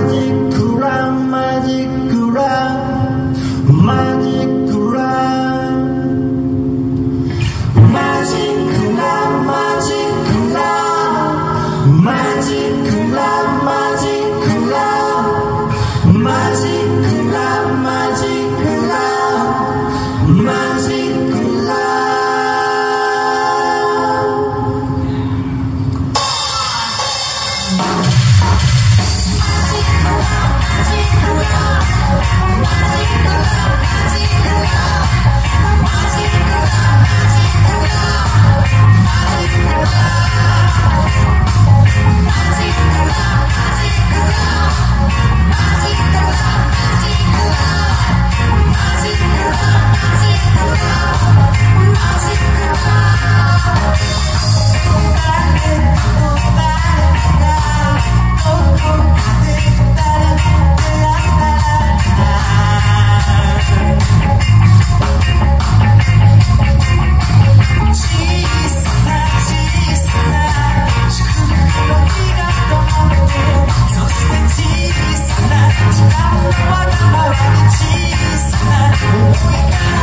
Magic magic magic magic magic magic magic magic. Thank you. marching through the night marching through the night marching through the night marching through the night Pra poder guardar morena te ensinar